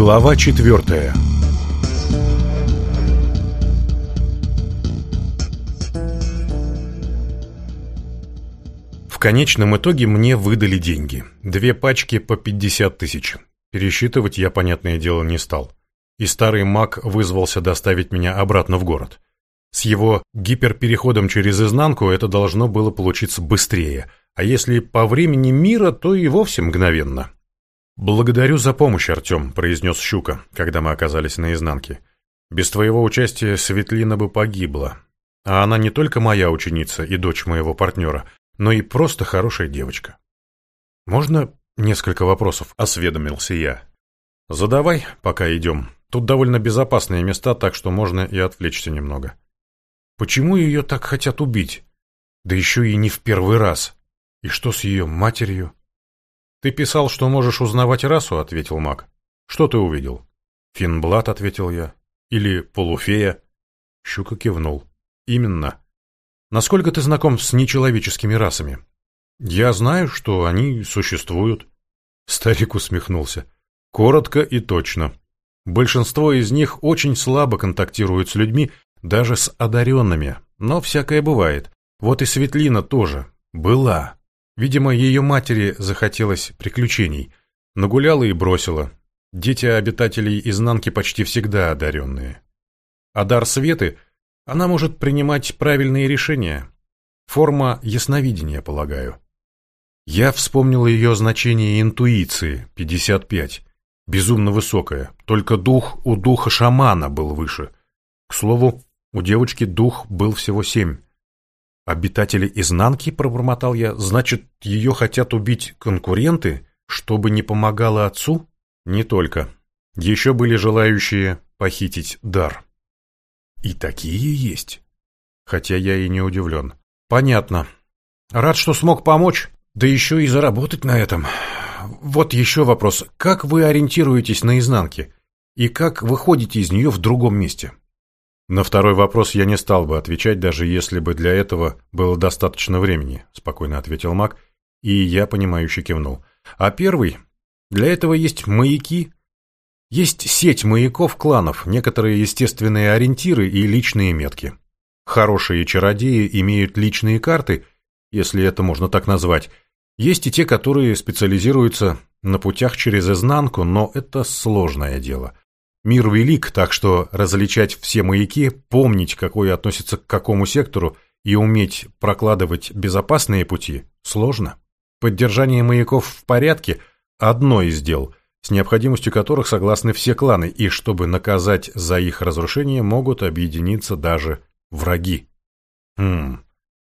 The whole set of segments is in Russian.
Глава четвертая В конечном итоге мне выдали деньги. Две пачки по 50 тысяч. Пересчитывать я, понятное дело, не стал. И старый маг вызвался доставить меня обратно в город. С его гиперпереходом через изнанку это должно было получиться быстрее, а если по времени мира, то и вовсе мгновенно. «Благодарю за помощь, Артем», — произнес Щука, когда мы оказались на изнанке. «Без твоего участия Светлина бы погибла. А она не только моя ученица и дочь моего партнера, но и просто хорошая девочка». «Можно несколько вопросов?» — осведомился я. «Задавай, пока идем. Тут довольно безопасные места, так что можно и отвлечься немного». «Почему ее так хотят убить? Да еще и не в первый раз. И что с ее матерью?» «Ты писал, что можешь узнавать расу», — ответил маг. «Что ты увидел?» «Финблат», — ответил я. «Или полуфея?» Щука кивнул. «Именно. Насколько ты знаком с нечеловеческими расами?» «Я знаю, что они существуют». Старик усмехнулся. «Коротко и точно. Большинство из них очень слабо контактируют с людьми, даже с одаренными, но всякое бывает. Вот и Светлина тоже. Была. Видимо, ее матери захотелось приключений. Нагуляла и бросила. Дети обитателей изнанки почти всегда одаренные. А дар Светы, она может принимать правильные решения. Форма ясновидения, полагаю. Я вспомнил ее значение интуиции, 55. Безумно высокая. только дух у духа шамана был выше. К слову, у девочки дух был всего семь. «Обитатели изнанки», — пробормотал я, — «значит, ее хотят убить конкуренты, чтобы не помогала отцу?» «Не только. Еще были желающие похитить дар». «И такие есть?» Хотя я и не удивлен. «Понятно. Рад, что смог помочь, да еще и заработать на этом. Вот еще вопрос. Как вы ориентируетесь на изнанке? И как выходите из нее в другом месте?» «На второй вопрос я не стал бы отвечать, даже если бы для этого было достаточно времени», – спокойно ответил маг, и я, понимающе кивнул. «А первый? Для этого есть маяки. Есть сеть маяков кланов, некоторые естественные ориентиры и личные метки. Хорошие чародеи имеют личные карты, если это можно так назвать. Есть и те, которые специализируются на путях через изнанку, но это сложное дело». Мир велик, так что различать все маяки, помнить, какой относится к какому сектору, и уметь прокладывать безопасные пути сложно. Поддержание маяков в порядке – одно из дел, с необходимостью которых согласны все кланы, и чтобы наказать за их разрушение, могут объединиться даже враги. Хм,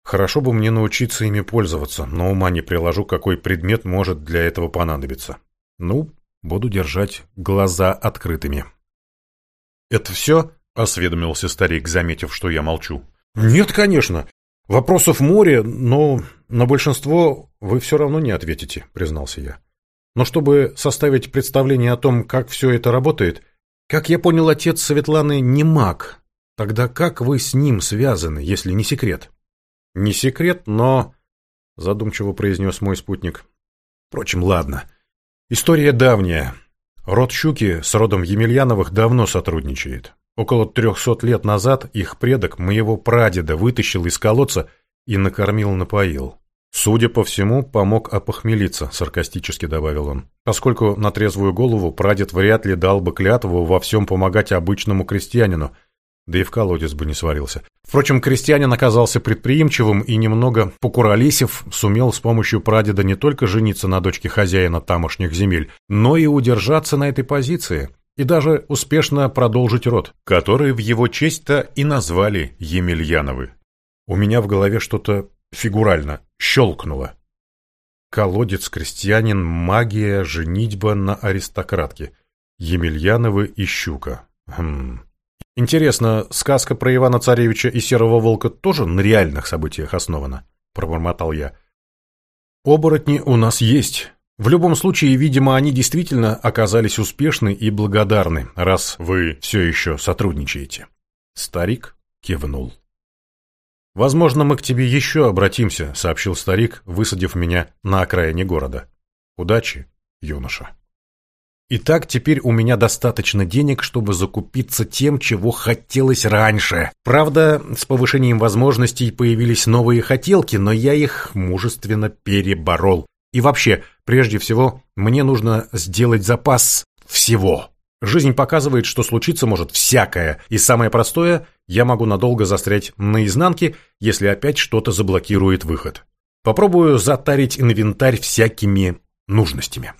хорошо бы мне научиться ими пользоваться, но ума не приложу, какой предмет может для этого понадобиться. Ну, буду держать глаза открытыми. «Это все?» – осведомился старик, заметив, что я молчу. «Нет, конечно. Вопросов море, но на большинство вы все равно не ответите», – признался я. «Но чтобы составить представление о том, как все это работает, как я понял, отец Светланы не маг. Тогда как вы с ним связаны, если не секрет?» «Не секрет, но...» – задумчиво произнес мой спутник. «Впрочем, ладно. История давняя». Род Щуки с родом Емельяновых давно сотрудничает. Около 300 лет назад их предок, моего прадеда, вытащил из колодца и накормил-напоил. «Судя по всему, помог опохмелиться», — саркастически добавил он, поскольку на трезвую голову прадед вряд ли дал бы клятву во всем помогать обычному крестьянину — да и в колодец бы не сварился. Впрочем, крестьянин оказался предприимчивым и немного покуролисев, сумел с помощью прадеда не только жениться на дочке хозяина тамошних земель, но и удержаться на этой позиции, и даже успешно продолжить род, который в его честь-то и назвали Емельяновы. У меня в голове что-то фигурально щелкнуло. Колодец, крестьянин, магия, женитьба на аристократке. Емельяновы и щука. Хм... «Интересно, сказка про Ивана Царевича и Серого Волка тоже на реальных событиях основана?» – пробормотал я. «Оборотни у нас есть. В любом случае, видимо, они действительно оказались успешны и благодарны, раз вы все еще сотрудничаете». Старик кивнул. «Возможно, мы к тебе еще обратимся», — сообщил старик, высадив меня на окраине города. «Удачи, юноша». Итак, теперь у меня достаточно денег, чтобы закупиться тем, чего хотелось раньше. Правда, с повышением возможностей появились новые хотелки, но я их мужественно переборол. И вообще, прежде всего, мне нужно сделать запас всего. Жизнь показывает, что случиться может всякое, и самое простое – я могу надолго застрять наизнанке, если опять что-то заблокирует выход. Попробую затарить инвентарь всякими нужностями.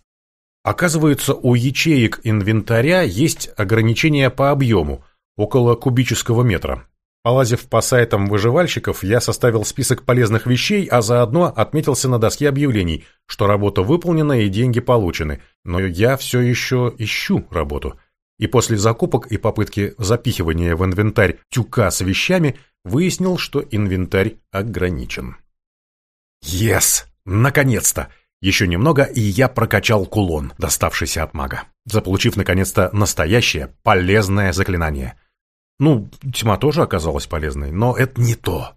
Оказывается, у ячеек инвентаря есть ограничение по объему, около кубического метра. Полазив по сайтам выживальщиков, я составил список полезных вещей, а заодно отметился на доске объявлений, что работа выполнена и деньги получены. Но я все еще ищу работу. И после закупок и попытки запихивания в инвентарь тюка с вещами, выяснил, что инвентарь ограничен. «Ес! Наконец-то!» Еще немного, и я прокачал кулон, доставшийся от мага, заполучив наконец-то настоящее полезное заклинание. Ну, тьма тоже оказалась полезной, но это не то.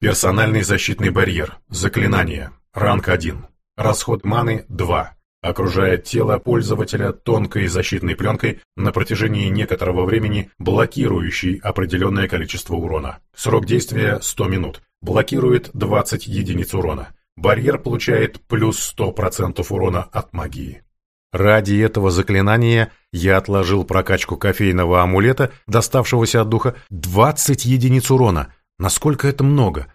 Персональный защитный барьер. Заклинание. Ранг 1. Расход маны 2. Окружает тело пользователя тонкой защитной пленкой на протяжении некоторого времени, блокирующей определенное количество урона. Срок действия 100 минут. Блокирует 20 единиц урона. Барьер получает плюс 100% урона от магии. Ради этого заклинания я отложил прокачку кофейного амулета, доставшегося от духа, 20 единиц урона. Насколько это много?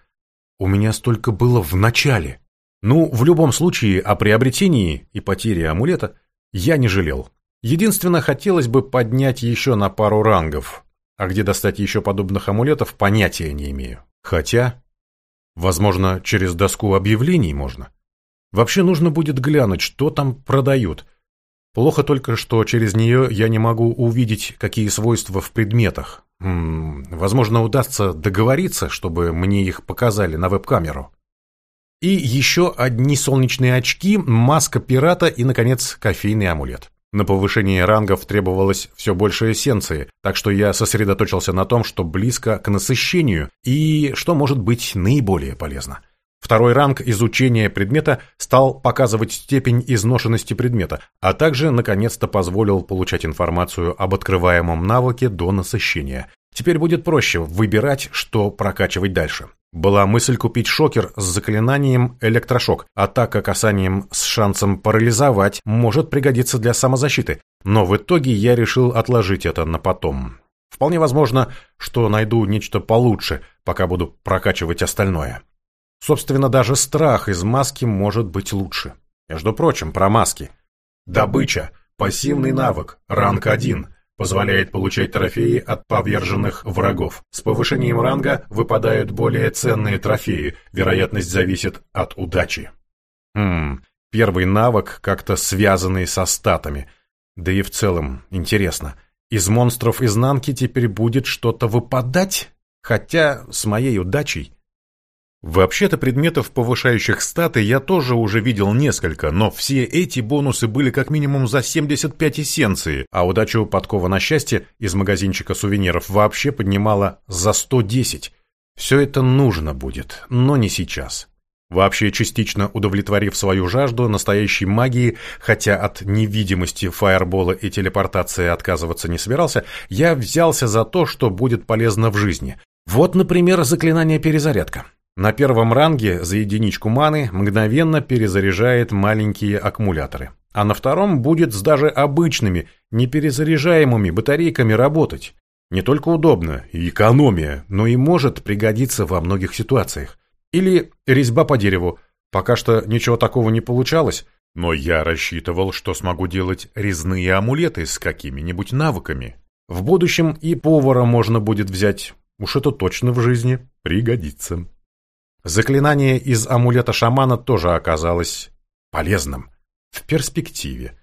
У меня столько было в начале. Ну, в любом случае, о приобретении и потере амулета я не жалел. Единственное, хотелось бы поднять еще на пару рангов. А где достать еще подобных амулетов, понятия не имею. Хотя, Возможно, через доску объявлений можно. Вообще нужно будет глянуть, что там продают. Плохо только, что через нее я не могу увидеть, какие свойства в предметах. М -м, возможно, удастся договориться, чтобы мне их показали на веб-камеру. И еще одни солнечные очки, маска пирата и, наконец, кофейный амулет. На повышение рангов требовалось все больше эссенции, так что я сосредоточился на том, что близко к насыщению и что может быть наиболее полезно. Второй ранг изучения предмета стал показывать степень изношенности предмета, а также, наконец-то, позволил получать информацию об открываемом навыке до насыщения. Теперь будет проще выбирать, что прокачивать дальше. Была мысль купить шокер с заклинанием электрошок. а Атака касанием с шансом парализовать может пригодиться для самозащиты, но в итоге я решил отложить это на потом. Вполне возможно, что найду нечто получше, пока буду прокачивать остальное. Собственно, даже страх из маски может быть лучше. Между прочим, про маски. Добыча. Пассивный навык. Ранг 1 позволяет получать трофеи от поверженных врагов. С повышением ранга выпадают более ценные трофеи, вероятность зависит от удачи. Хм, первый навык как-то связанный со статами. Да и в целом, интересно, из монстров изнанки теперь будет что-то выпадать? Хотя, с моей удачей, Вообще-то предметов, повышающих статы, я тоже уже видел несколько, но все эти бонусы были как минимум за 75 эссенции, а удачу подкова на счастье из магазинчика сувениров вообще поднимала за 110. Все это нужно будет, но не сейчас. Вообще, частично удовлетворив свою жажду настоящей магии, хотя от невидимости фаербола и телепортации отказываться не собирался, я взялся за то, что будет полезно в жизни. Вот, например, заклинание перезарядка. На первом ранге за единичку маны мгновенно перезаряжает маленькие аккумуляторы, а на втором будет с даже обычными, неперезаряжаемыми батарейками работать. Не только удобно и экономия, но и может пригодиться во многих ситуациях. Или резьба по дереву. Пока что ничего такого не получалось, но я рассчитывал, что смогу делать резные амулеты с какими-нибудь навыками. В будущем и повара можно будет взять. Уж это точно в жизни пригодится. Заклинание из амулета шамана тоже оказалось полезным. В перспективе.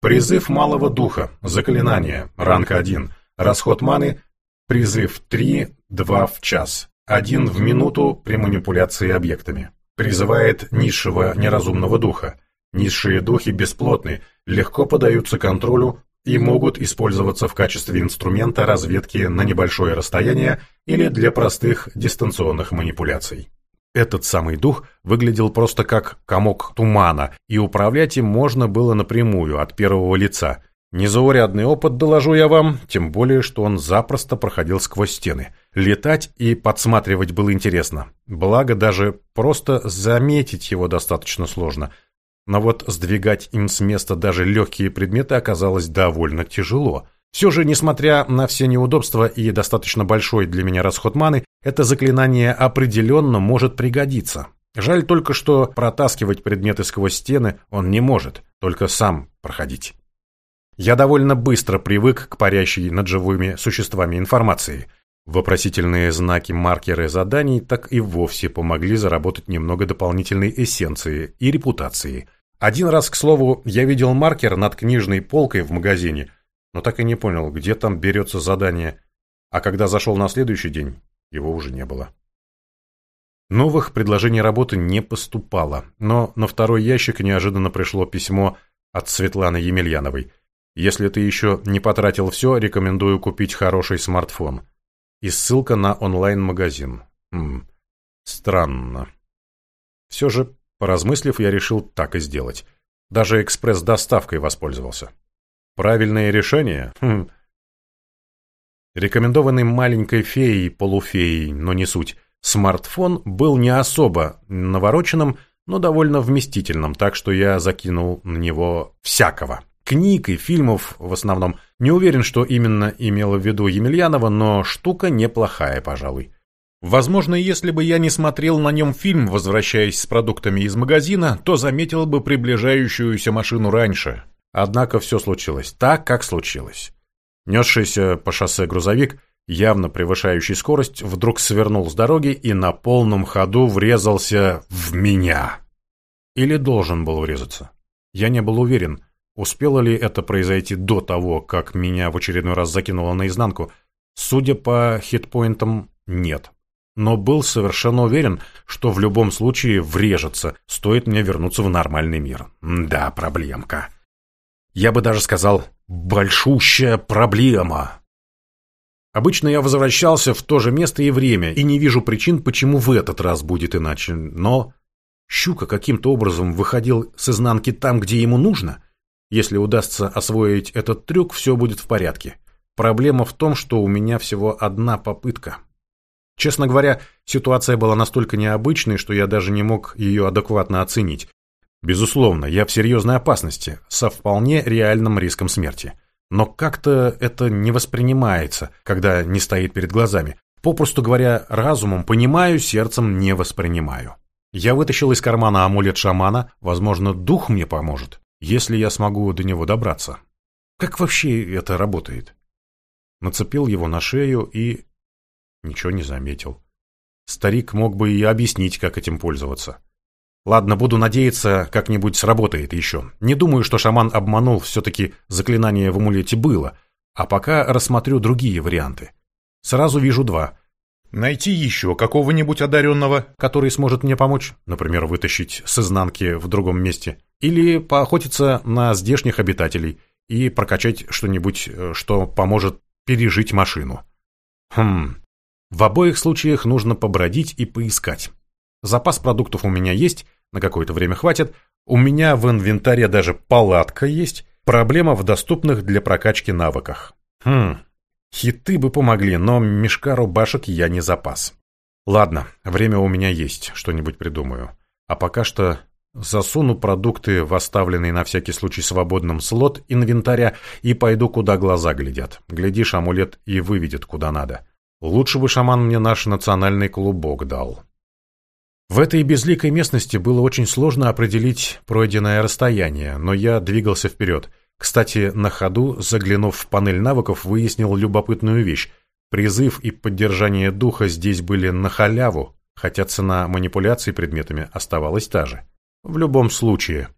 Призыв малого духа. Заклинание. Ранг 1. Расход маны. Призыв 3, 2 в час. 1 в минуту при манипуляции объектами. Призывает низшего неразумного духа. Низшие духи бесплотны, легко поддаются контролю и могут использоваться в качестве инструмента разведки на небольшое расстояние или для простых дистанционных манипуляций. Этот самый дух выглядел просто как комок тумана, и управлять им можно было напрямую, от первого лица. Незаурядный опыт, доложу я вам, тем более, что он запросто проходил сквозь стены. Летать и подсматривать было интересно. Благо, даже просто заметить его достаточно сложно. Но вот сдвигать им с места даже легкие предметы оказалось довольно тяжело – все же, несмотря на все неудобства и достаточно большой для меня расход маны, это заклинание определенно может пригодиться. Жаль только, что протаскивать предметы сквозь стены он не может, только сам проходить. Я довольно быстро привык к парящей над живыми существами информации. Вопросительные знаки маркеры заданий так и вовсе помогли заработать немного дополнительной эссенции и репутации. Один раз, к слову, я видел маркер над книжной полкой в магазине – но так и не понял, где там берется задание, а когда зашел на следующий день, его уже не было. Новых предложений работы не поступало, но на второй ящик неожиданно пришло письмо от Светланы Емельяновой. Если ты еще не потратил все, рекомендую купить хороший смартфон. И ссылка на онлайн-магазин. Хм, странно. Все же, поразмыслив, я решил так и сделать. Даже экспресс-доставкой воспользовался. Правильное решение? Хм. Рекомендованный маленькой феей, полуфеей, но не суть, смартфон был не особо навороченным, но довольно вместительным, так что я закинул на него всякого. Книг и фильмов в основном. Не уверен, что именно имела в виду Емельянова, но штука неплохая, пожалуй. Возможно, если бы я не смотрел на нем фильм, возвращаясь с продуктами из магазина, то заметил бы приближающуюся машину раньше. Однако все случилось так, как случилось. Несшийся по шоссе грузовик, явно превышающий скорость, вдруг свернул с дороги и на полном ходу врезался в меня. Или должен был врезаться. Я не был уверен, успело ли это произойти до того, как меня в очередной раз закинуло наизнанку. Судя по хитпоинтам, нет. Но был совершенно уверен, что в любом случае врежется, стоит мне вернуться в нормальный мир. Да, проблемка. Я бы даже сказал, большущая проблема. Обычно я возвращался в то же место и время, и не вижу причин, почему в этот раз будет иначе. Но щука каким-то образом выходил с изнанки там, где ему нужно. Если удастся освоить этот трюк, все будет в порядке. Проблема в том, что у меня всего одна попытка. Честно говоря, ситуация была настолько необычной, что я даже не мог ее адекватно оценить. Безусловно, я в серьезной опасности, со вполне реальным риском смерти. Но как-то это не воспринимается, когда не стоит перед глазами. Попросту говоря, разумом понимаю, сердцем не воспринимаю. Я вытащил из кармана амулет шамана, возможно, дух мне поможет, если я смогу до него добраться. Как вообще это работает? Нацепил его на шею и... Ничего не заметил. Старик мог бы и объяснить, как этим пользоваться. Ладно, буду надеяться, как-нибудь сработает еще. Не думаю, что шаман обманул, все-таки заклинание в амулете было. А пока рассмотрю другие варианты. Сразу вижу два. Найти еще какого-нибудь одаренного, который сможет мне помочь, например, вытащить с изнанки в другом месте, или поохотиться на здешних обитателей и прокачать что-нибудь, э, что поможет пережить машину. Хм. В обоих случаях нужно побродить и поискать. Запас продуктов у меня есть, на какое-то время хватит. У меня в инвентаре даже палатка есть. Проблема в доступных для прокачки навыках. Хм, хиты бы помогли, но мешка рубашек я не запас. Ладно, время у меня есть, что-нибудь придумаю. А пока что засуну продукты в оставленный на всякий случай свободным слот инвентаря и пойду, куда глаза глядят. Глядишь, амулет и выведет куда надо. Лучше бы шаман мне наш национальный клубок дал. В этой безликой местности было очень сложно определить пройденное расстояние, но я двигался вперед. Кстати, на ходу, заглянув в панель навыков, выяснил любопытную вещь. Призыв и поддержание духа здесь были на халяву, хотя цена манипуляций предметами оставалась та же. В любом случае.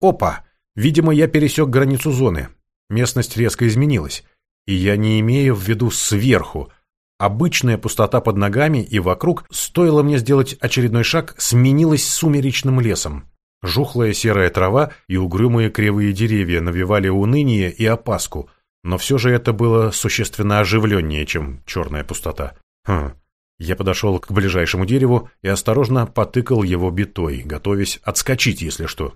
Опа! Видимо, я пересек границу зоны. Местность резко изменилась. И я не имею в виду сверху – Обычная пустота под ногами и вокруг, стоило мне сделать очередной шаг, сменилась сумеречным лесом. Жухлая серая трава и угрюмые кривые деревья навевали уныние и опаску, но все же это было существенно оживленнее, чем черная пустота. Хм. Я подошел к ближайшему дереву и осторожно потыкал его битой, готовясь отскочить, если что.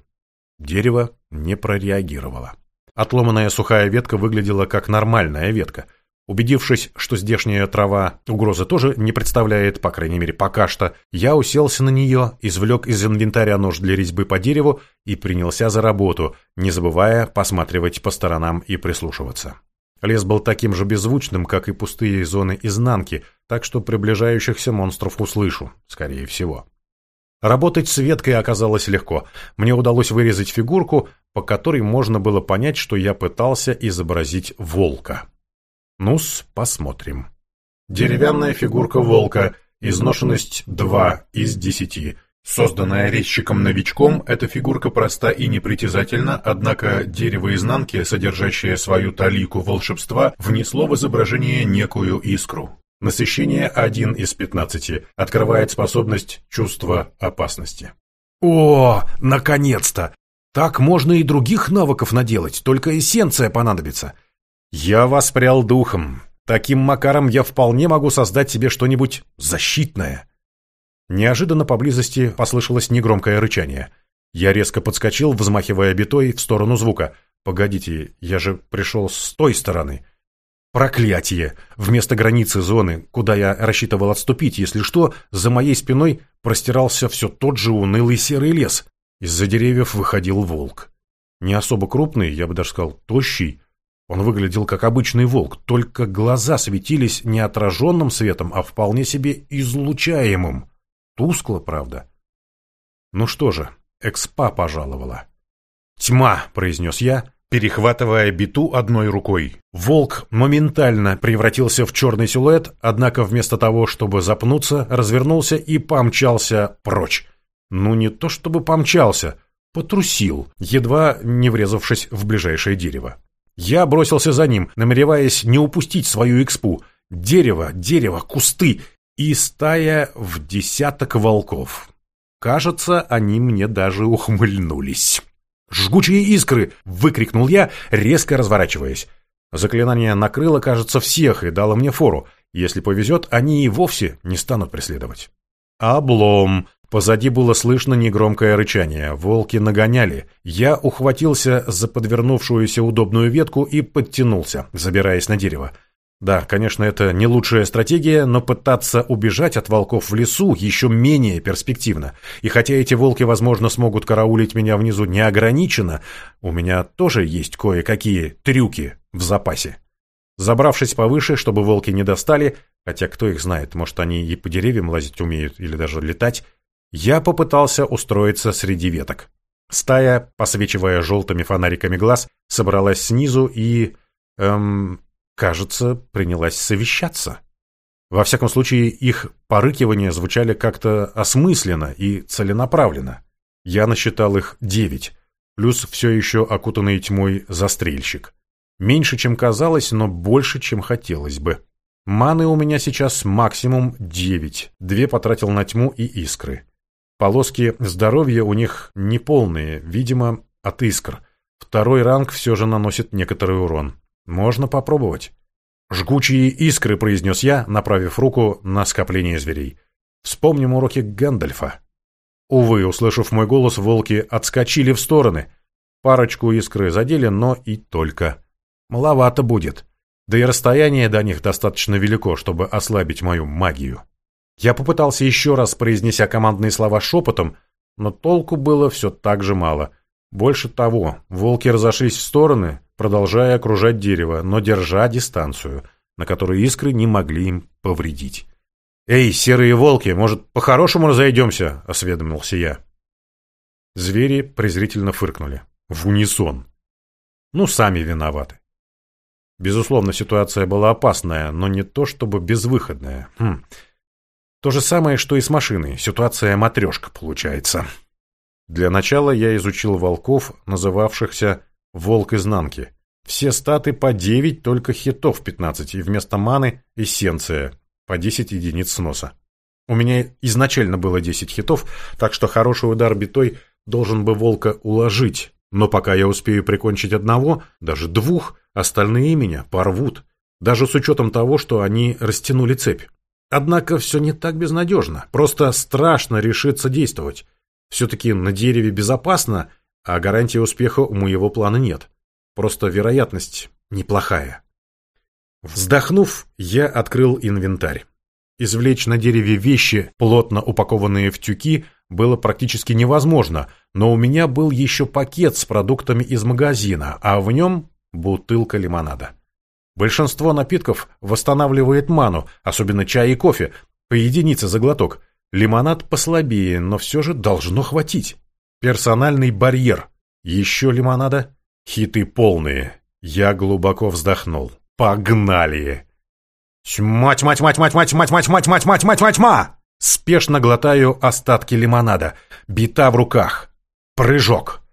Дерево не прореагировало. Отломанная сухая ветка выглядела как нормальная ветка. Убедившись, что здешняя трава угрозы тоже не представляет, по крайней мере пока что, я уселся на нее, извлек из инвентаря нож для резьбы по дереву и принялся за работу, не забывая посматривать по сторонам и прислушиваться. Лес был таким же беззвучным, как и пустые зоны изнанки, так что приближающихся монстров услышу, скорее всего. Работать с веткой оказалось легко. Мне удалось вырезать фигурку, по которой можно было понять, что я пытался изобразить волка. Ну-с, посмотрим. Деревянная фигурка волка, изношенность 2 из 10. Созданная резчиком-новичком, эта фигурка проста и непритязательна, однако дерево изнанки, содержащее свою талику волшебства, внесло в изображение некую искру. Насыщение 1 из 15 открывает способность чувства опасности. О, наконец-то! Так можно и других навыков наделать, только эссенция понадобится. Я воспрял духом. Таким макаром я вполне могу создать себе что-нибудь защитное. Неожиданно поблизости послышалось негромкое рычание. Я резко подскочил, взмахивая битой в сторону звука. «Погодите, я же пришел с той стороны». Проклятие! Вместо границы зоны, куда я рассчитывал отступить, если что, за моей спиной простирался все тот же унылый серый лес. Из-за деревьев выходил волк. Не особо крупный, я бы даже сказал, тощий, он выглядел как обычный волк, только глаза светились не отраженным светом, а вполне себе излучаемым. Тускло, правда. Ну что же, экспа пожаловала. «Тьма!» — произнес я, перехватывая биту одной рукой. Волк моментально превратился в черный силуэт, однако вместо того, чтобы запнуться, развернулся и помчался прочь. Ну не то чтобы помчался, потрусил, едва не врезавшись в ближайшее дерево. Я бросился за ним, намереваясь не упустить свою экспу. Дерево, дерево, кусты и стая в десяток волков. Кажется, они мне даже ухмыльнулись. «Жгучие искры!» — выкрикнул я, резко разворачиваясь. Заклинание накрыло, кажется, всех и дало мне фору. Если повезет, они и вовсе не станут преследовать. Облом. Позади было слышно негромкое рычание. Волки нагоняли. Я ухватился за подвернувшуюся удобную ветку и подтянулся, забираясь на дерево. Да, конечно, это не лучшая стратегия, но пытаться убежать от волков в лесу еще менее перспективно. И хотя эти волки, возможно, смогут караулить меня внизу неограниченно, у меня тоже есть кое-какие трюки в запасе. Забравшись повыше, чтобы волки не достали, хотя кто их знает, может, они и по деревьям лазить умеют или даже летать, я попытался устроиться среди веток. Стая, посвечивая желтыми фонариками глаз, собралась снизу и... Эм, кажется, принялась совещаться. Во всяком случае, их порыкивания звучали как-то осмысленно и целенаправленно. Я насчитал их девять, плюс все еще окутанный тьмой застрельщик. Меньше, чем казалось, но больше, чем хотелось бы. Маны у меня сейчас максимум девять, две потратил на тьму и искры. Полоски здоровья у них неполные, видимо, от искр. Второй ранг все же наносит некоторый урон. Можно попробовать. «Жгучие искры», — произнес я, направив руку на скопление зверей. «Вспомним уроки Гэндальфа». Увы, услышав мой голос, волки отскочили в стороны. Парочку искры задели, но и только. Маловато будет. Да и расстояние до них достаточно велико, чтобы ослабить мою магию. Я попытался еще раз, произнеся командные слова шепотом, но толку было все так же мало. Больше того, волки разошлись в стороны, продолжая окружать дерево, но держа дистанцию, на которую искры не могли им повредить. «Эй, серые волки, может, по-хорошему разойдемся?» — осведомился я. Звери презрительно фыркнули. В унисон. Ну, сами виноваты. Безусловно, ситуация была опасная, но не то чтобы безвыходная. Хм... То же самое, что и с машиной. Ситуация матрешка получается. Для начала я изучил волков, называвшихся «волк изнанки». Все статы по 9, только хитов 15, и вместо маны – эссенция, по 10 единиц сноса. У меня изначально было 10 хитов, так что хороший удар битой должен бы волка уложить. Но пока я успею прикончить одного, даже двух, остальные меня порвут. Даже с учетом того, что они растянули цепь. Однако все не так безнадежно. Просто страшно решиться действовать. Все-таки на дереве безопасно, а гарантии успеха у моего плана нет. Просто вероятность неплохая. Вздохнув, я открыл инвентарь. Извлечь на дереве вещи, плотно упакованные в тюки, было практически невозможно, но у меня был еще пакет с продуктами из магазина, а в нем бутылка лимонада. Большинство напитков восстанавливает ману, особенно чай и кофе, по единице за глоток. Лимонад послабее, но все же должно хватить. Персональный барьер. Еще лимонада. Хиты полные. Я глубоко вздохнул. Погнали! Тьма, тьма, тьма, тьма, тьма, тьма, тьма, тьма, тьма, тьма, тьма, тьма, тьма! Спешно глотаю остатки лимонада. Бита в руках. Прыжок.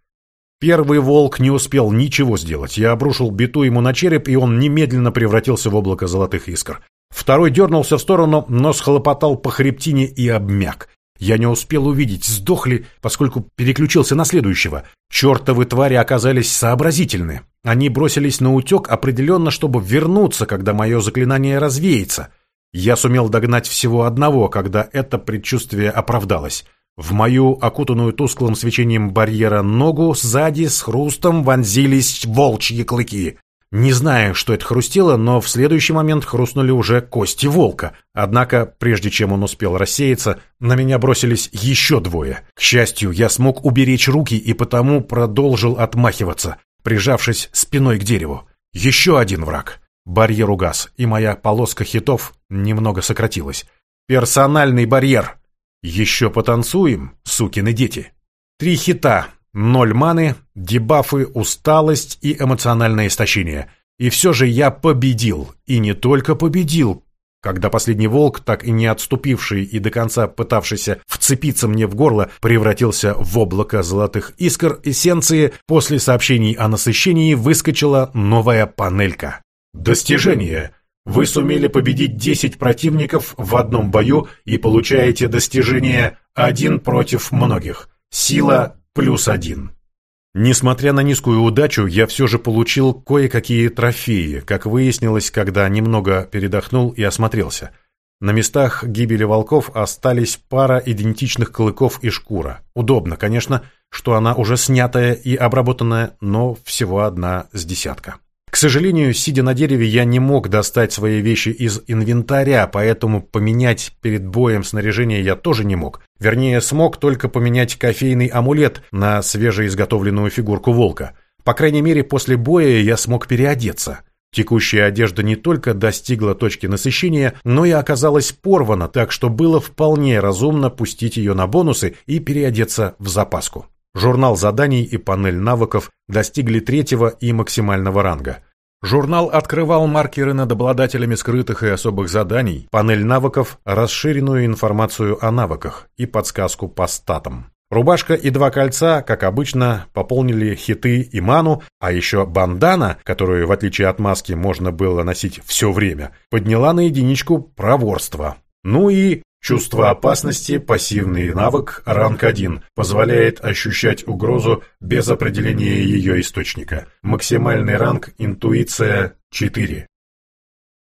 Первый волк не успел ничего сделать. Я обрушил биту ему на череп, и он немедленно превратился в облако золотых искр. Второй дернулся в сторону, но схлопотал по хребтине и обмяк. Я не успел увидеть, сдохли, поскольку переключился на следующего. Чертовы твари оказались сообразительны. Они бросились на утек определенно, чтобы вернуться, когда мое заклинание развеется. Я сумел догнать всего одного, когда это предчувствие оправдалось. В мою окутанную тусклым свечением барьера ногу сзади с хрустом вонзились волчьи клыки. Не знаю, что это хрустело, но в следующий момент хрустнули уже кости волка. Однако, прежде чем он успел рассеяться, на меня бросились еще двое. К счастью, я смог уберечь руки и потому продолжил отмахиваться, прижавшись спиной к дереву. Еще один враг. Барьер угас, и моя полоска хитов немного сократилась. «Персональный барьер!» Еще потанцуем, сукины дети. Три хита, ноль маны, дебафы, усталость и эмоциональное истощение. И все же я победил, и не только победил. Когда последний волк, так и не отступивший и до конца пытавшийся вцепиться мне в горло, превратился в облако золотых искр эссенции, после сообщений о насыщении выскочила новая панелька. Достижение! Вы сумели победить 10 противников в одном бою и получаете достижение «один против многих». Сила плюс один. Несмотря на низкую удачу, я все же получил кое-какие трофеи, как выяснилось, когда немного передохнул и осмотрелся. На местах гибели волков остались пара идентичных клыков и шкура. Удобно, конечно, что она уже снятая и обработанная, но всего одна с десятка. К сожалению, сидя на дереве, я не мог достать свои вещи из инвентаря, поэтому поменять перед боем снаряжение я тоже не мог. Вернее, смог только поменять кофейный амулет на свежеизготовленную фигурку волка. По крайней мере, после боя я смог переодеться. Текущая одежда не только достигла точки насыщения, но и оказалась порвана, так что было вполне разумно пустить ее на бонусы и переодеться в запаску. Журнал заданий и панель навыков достигли третьего и максимального ранга. Журнал открывал маркеры над обладателями скрытых и особых заданий, панель навыков, расширенную информацию о навыках и подсказку по статам. Рубашка и два кольца, как обычно, пополнили хиты и ману, а еще бандана, которую, в отличие от маски, можно было носить все время, подняла на единичку проворство. Ну и Чувство опасности, пассивный навык, ранг 1, позволяет ощущать угрозу без определения ее источника. Максимальный ранг интуиция 4.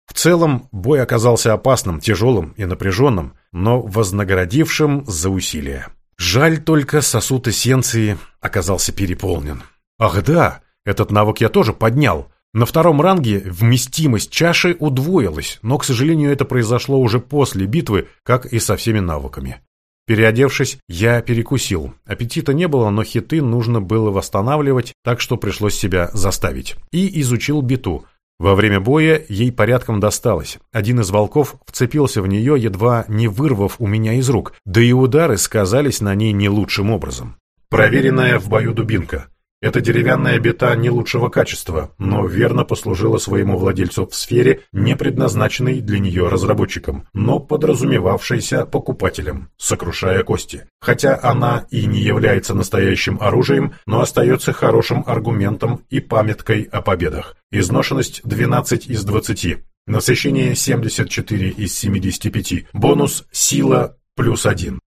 В целом, бой оказался опасным, тяжелым и напряженным, но вознаградившим за усилия. Жаль только сосуд эссенции оказался переполнен. Ах да, этот навык я тоже поднял – на втором ранге вместимость чаши удвоилась, но, к сожалению, это произошло уже после битвы, как и со всеми навыками. Переодевшись, я перекусил. Аппетита не было, но хиты нужно было восстанавливать, так что пришлось себя заставить. И изучил биту. Во время боя ей порядком досталось. Один из волков вцепился в нее, едва не вырвав у меня из рук, да и удары сказались на ней не лучшим образом. Проверенная в бою дубинка – эта деревянная бита не лучшего качества, но верно послужила своему владельцу в сфере, не предназначенной для нее разработчиком, но подразумевавшейся покупателем, сокрушая кости. Хотя она и не является настоящим оружием, но остается хорошим аргументом и памяткой о победах. Изношенность 12 из 20. Насыщение 74 из 75. Бонус «Сила» плюс 1.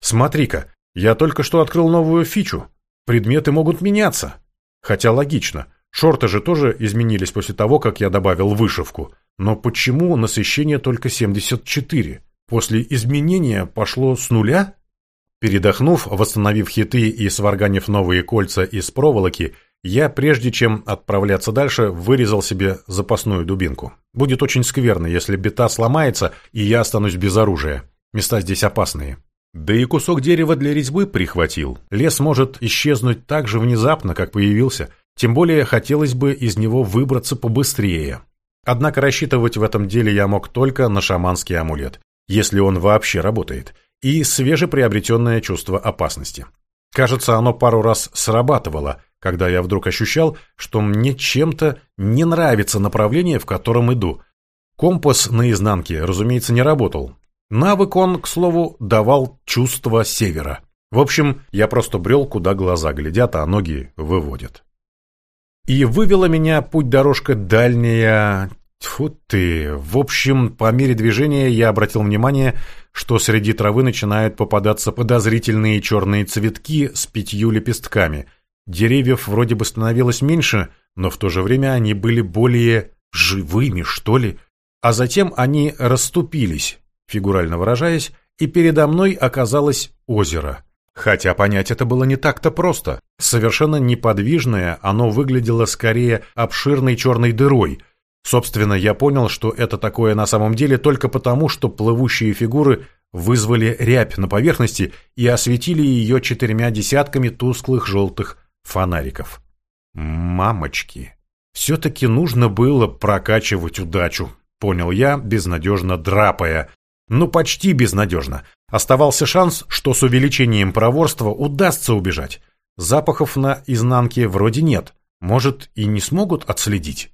Смотри-ка, я только что открыл новую фичу. Предметы могут меняться. Хотя логично. Шорты же тоже изменились после того, как я добавил вышивку. Но почему насыщение только 74? После изменения пошло с нуля? Передохнув, восстановив хиты и сварганив новые кольца из проволоки, я, прежде чем отправляться дальше, вырезал себе запасную дубинку. Будет очень скверно, если бита сломается, и я останусь без оружия. Места здесь опасные. Да и кусок дерева для резьбы прихватил. Лес может исчезнуть так же внезапно, как появился. Тем более хотелось бы из него выбраться побыстрее. Однако рассчитывать в этом деле я мог только на шаманский амулет, если он вообще работает, и свежеприобретенное чувство опасности. Кажется, оно пару раз срабатывало, когда я вдруг ощущал, что мне чем-то не нравится направление, в котором иду. Компас наизнанке, разумеется, не работал, Навык он, к слову, давал чувство севера. В общем, я просто брел, куда глаза глядят, а ноги выводят. И вывела меня путь-дорожка дальняя... Тьфу ты! В общем, по мере движения я обратил внимание, что среди травы начинают попадаться подозрительные черные цветки с пятью лепестками. Деревьев вроде бы становилось меньше, но в то же время они были более живыми, что ли. А затем они расступились, фигурально выражаясь, и передо мной оказалось озеро. Хотя понять это было не так-то просто. Совершенно неподвижное, оно выглядело скорее обширной черной дырой. Собственно, я понял, что это такое на самом деле только потому, что плывущие фигуры вызвали рябь на поверхности и осветили ее четырьмя десятками тусклых желтых фонариков. Мамочки! Все-таки нужно было прокачивать удачу, понял я, безнадежно драпая, ну, почти безнадежно. Оставался шанс, что с увеличением проворства удастся убежать. Запахов на изнанке вроде нет. Может, и не смогут отследить.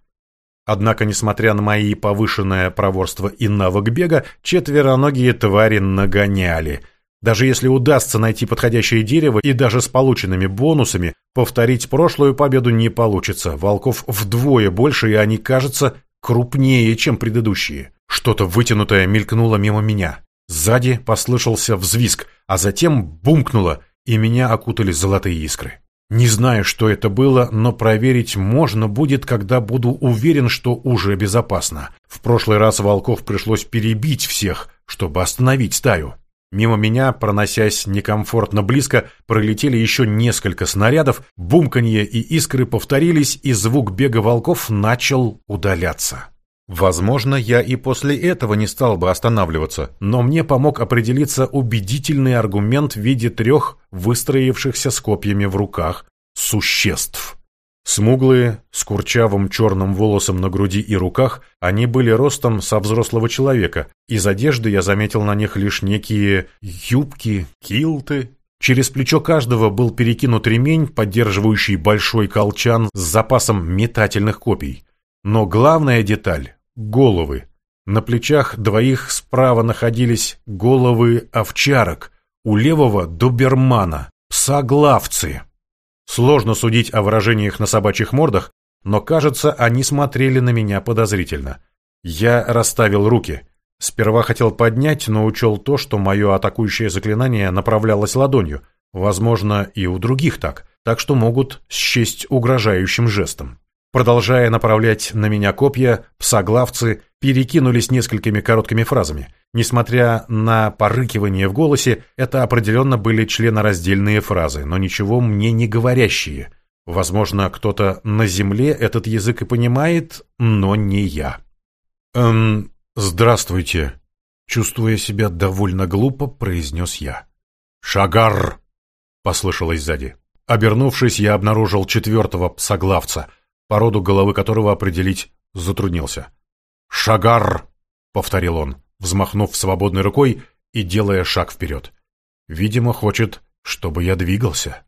Однако, несмотря на мои повышенное проворство и навык бега, четвероногие твари нагоняли. Даже если удастся найти подходящее дерево и даже с полученными бонусами, повторить прошлую победу не получится. Волков вдвое больше, и они, кажется, крупнее, чем предыдущие. Что-то вытянутое мелькнуло мимо меня. Сзади послышался взвизг, а затем бумкнуло, и меня окутали золотые искры. Не знаю, что это было, но проверить можно будет, когда буду уверен, что уже безопасно. В прошлый раз волков пришлось перебить всех, чтобы остановить стаю. Мимо меня, проносясь некомфортно близко, пролетели еще несколько снарядов, бумканье и искры повторились, и звук бега волков начал удаляться. Возможно, я и после этого не стал бы останавливаться, но мне помог определиться убедительный аргумент в виде трех выстроившихся с копьями в руках существ. Смуглые, с курчавым черным волосом на груди и руках, они были ростом со взрослого человека. Из одежды я заметил на них лишь некие юбки, килты. Через плечо каждого был перекинут ремень, поддерживающий большой колчан с запасом метательных копий. Но главная деталь — головы. На плечах двоих справа находились головы овчарок, у левого — добермана, пса-главцы. Сложно судить о выражениях на собачьих мордах, но, кажется, они смотрели на меня подозрительно. Я расставил руки. Сперва хотел поднять, но учел то, что мое атакующее заклинание направлялось ладонью. Возможно, и у других так, так что могут счесть угрожающим жестом. Продолжая направлять на меня копья, псоглавцы перекинулись несколькими короткими фразами – Несмотря на порыкивание в голосе, это определенно были членораздельные фразы, но ничего мне не говорящие. Возможно, кто-то на земле этот язык и понимает, но не я. «Эм, здравствуйте», — чувствуя себя довольно глупо, произнес я. «Шагар!» — послышалось сзади. Обернувшись, я обнаружил четвертого псоглавца, породу головы которого определить затруднился. «Шагар!» — повторил он взмахнув свободной рукой и делая шаг вперед. Видимо, хочет, чтобы я двигался.